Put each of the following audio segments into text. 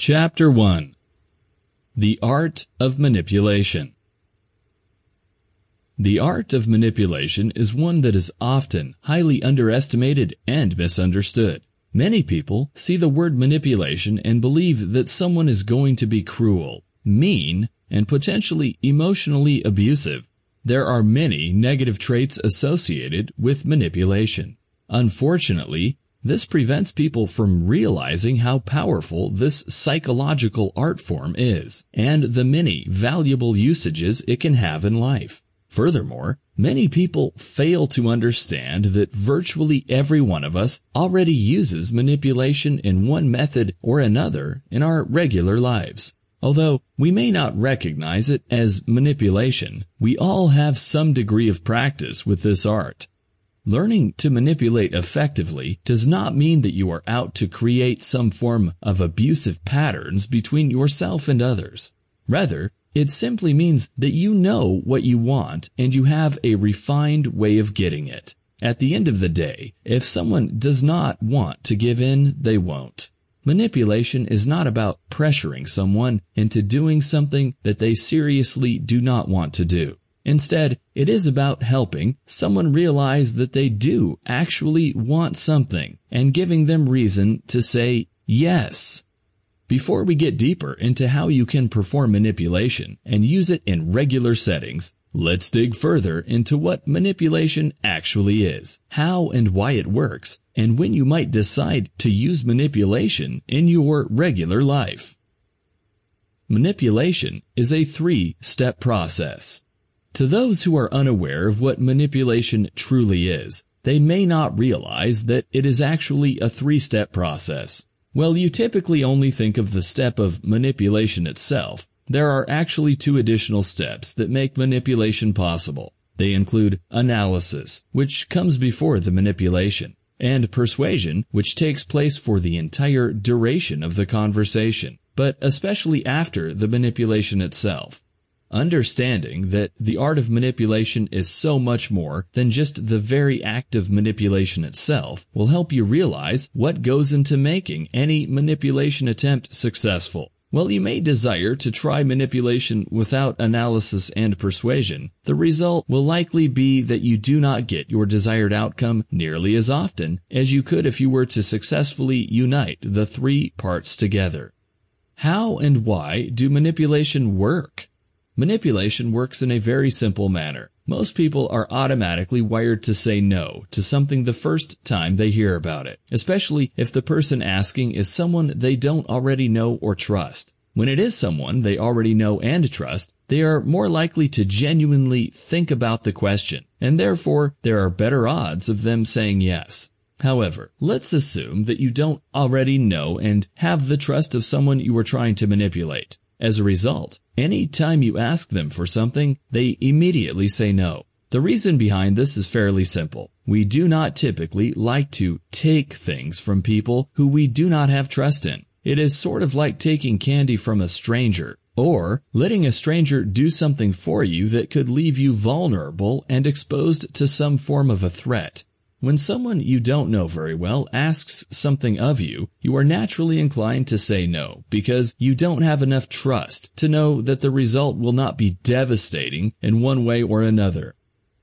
Chapter 1 The Art of Manipulation The art of manipulation is one that is often highly underestimated and misunderstood. Many people see the word manipulation and believe that someone is going to be cruel, mean, and potentially emotionally abusive. There are many negative traits associated with manipulation. Unfortunately, this prevents people from realizing how powerful this psychological art form is, and the many valuable usages it can have in life. Furthermore, many people fail to understand that virtually every one of us already uses manipulation in one method or another in our regular lives. Although we may not recognize it as manipulation, we all have some degree of practice with this art. Learning to manipulate effectively does not mean that you are out to create some form of abusive patterns between yourself and others. Rather, it simply means that you know what you want and you have a refined way of getting it. At the end of the day, if someone does not want to give in, they won't. Manipulation is not about pressuring someone into doing something that they seriously do not want to do. Instead, it is about helping someone realize that they do actually want something and giving them reason to say yes. Before we get deeper into how you can perform manipulation and use it in regular settings, let's dig further into what manipulation actually is, how and why it works, and when you might decide to use manipulation in your regular life. Manipulation is a three-step process. To those who are unaware of what manipulation truly is, they may not realize that it is actually a three-step process. Well, you typically only think of the step of manipulation itself. There are actually two additional steps that make manipulation possible. They include analysis, which comes before the manipulation, and persuasion, which takes place for the entire duration of the conversation, but especially after the manipulation itself. Understanding that the art of manipulation is so much more than just the very act of manipulation itself will help you realize what goes into making any manipulation attempt successful. While you may desire to try manipulation without analysis and persuasion, the result will likely be that you do not get your desired outcome nearly as often as you could if you were to successfully unite the three parts together. How and why do manipulation work? Manipulation works in a very simple manner. Most people are automatically wired to say no to something the first time they hear about it, especially if the person asking is someone they don't already know or trust. When it is someone they already know and trust, they are more likely to genuinely think about the question, and therefore there are better odds of them saying yes. However, let's assume that you don't already know and have the trust of someone you are trying to manipulate. As a result, any time you ask them for something, they immediately say no. The reason behind this is fairly simple. We do not typically like to take things from people who we do not have trust in. It is sort of like taking candy from a stranger, or letting a stranger do something for you that could leave you vulnerable and exposed to some form of a threat. When someone you don't know very well asks something of you, you are naturally inclined to say no because you don't have enough trust to know that the result will not be devastating in one way or another.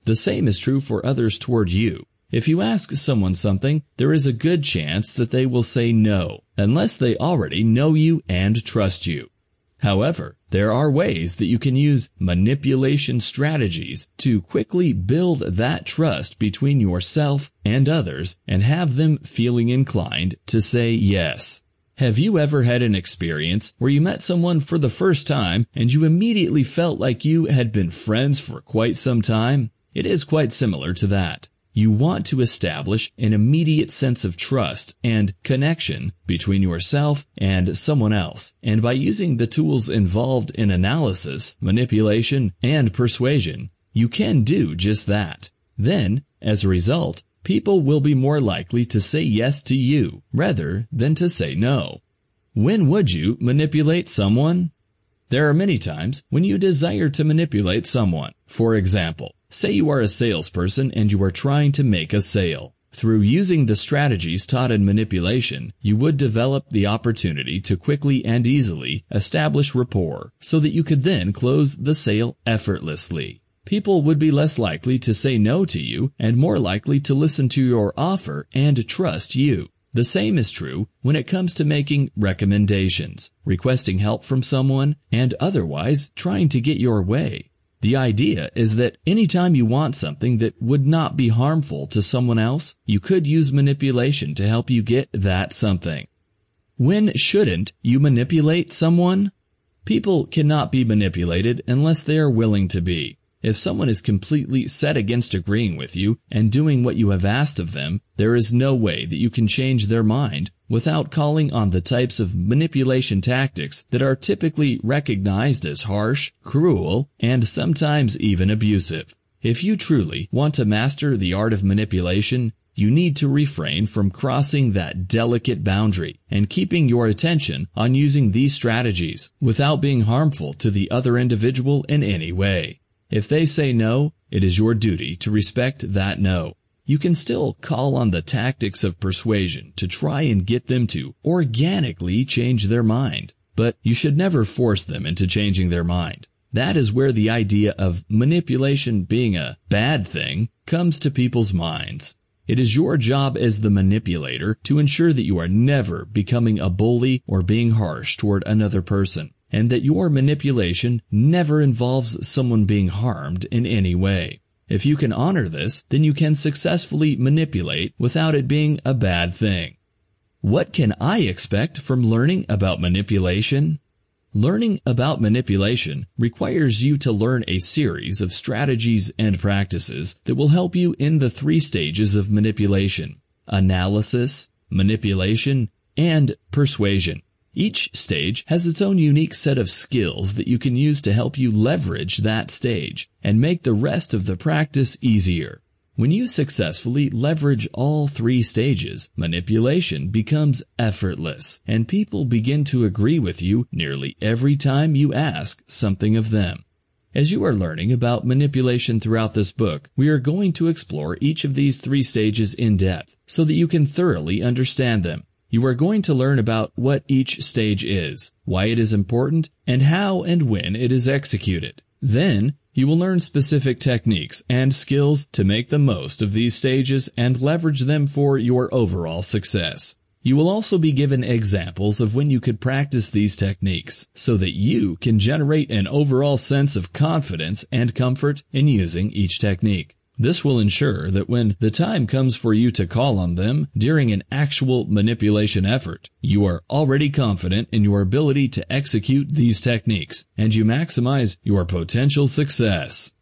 The same is true for others toward you. If you ask someone something, there is a good chance that they will say no, unless they already know you and trust you. However, there are ways that you can use manipulation strategies to quickly build that trust between yourself and others and have them feeling inclined to say yes. Have you ever had an experience where you met someone for the first time and you immediately felt like you had been friends for quite some time? It is quite similar to that. You want to establish an immediate sense of trust and connection between yourself and someone else. And by using the tools involved in analysis, manipulation, and persuasion, you can do just that. Then, as a result, people will be more likely to say yes to you rather than to say no. When would you manipulate someone? There are many times when you desire to manipulate someone. For example, Say you are a salesperson and you are trying to make a sale. Through using the strategies taught in manipulation, you would develop the opportunity to quickly and easily establish rapport so that you could then close the sale effortlessly. People would be less likely to say no to you and more likely to listen to your offer and trust you. The same is true when it comes to making recommendations, requesting help from someone, and otherwise trying to get your way. The idea is that anytime you want something that would not be harmful to someone else, you could use manipulation to help you get that something. When shouldn't you manipulate someone? People cannot be manipulated unless they are willing to be. If someone is completely set against agreeing with you and doing what you have asked of them, there is no way that you can change their mind without calling on the types of manipulation tactics that are typically recognized as harsh, cruel, and sometimes even abusive. If you truly want to master the art of manipulation, you need to refrain from crossing that delicate boundary and keeping your attention on using these strategies without being harmful to the other individual in any way. If they say no, it is your duty to respect that no. You can still call on the tactics of persuasion to try and get them to organically change their mind, but you should never force them into changing their mind. That is where the idea of manipulation being a bad thing comes to people's minds. It is your job as the manipulator to ensure that you are never becoming a bully or being harsh toward another person and that your manipulation never involves someone being harmed in any way. If you can honor this, then you can successfully manipulate without it being a bad thing. What can I expect from learning about manipulation? Learning about manipulation requires you to learn a series of strategies and practices that will help you in the three stages of manipulation. Analysis, manipulation, and persuasion. Each stage has its own unique set of skills that you can use to help you leverage that stage and make the rest of the practice easier. When you successfully leverage all three stages, manipulation becomes effortless and people begin to agree with you nearly every time you ask something of them. As you are learning about manipulation throughout this book, we are going to explore each of these three stages in depth so that you can thoroughly understand them you are going to learn about what each stage is, why it is important, and how and when it is executed. Then, you will learn specific techniques and skills to make the most of these stages and leverage them for your overall success. You will also be given examples of when you could practice these techniques so that you can generate an overall sense of confidence and comfort in using each technique. This will ensure that when the time comes for you to call on them during an actual manipulation effort, you are already confident in your ability to execute these techniques and you maximize your potential success.